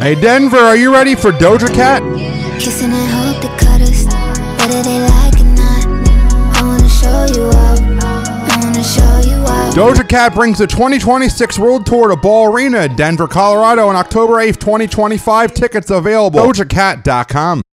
Hey Denver, are you ready for Doja Cat? Kissing and hope they cut us. Whether they like not. I wanna show you out. Doja Cat brings the 2026 World Tour to Ball Arena Denver, Colorado on October 8th, 2025. Tickets available. DojaCat.com.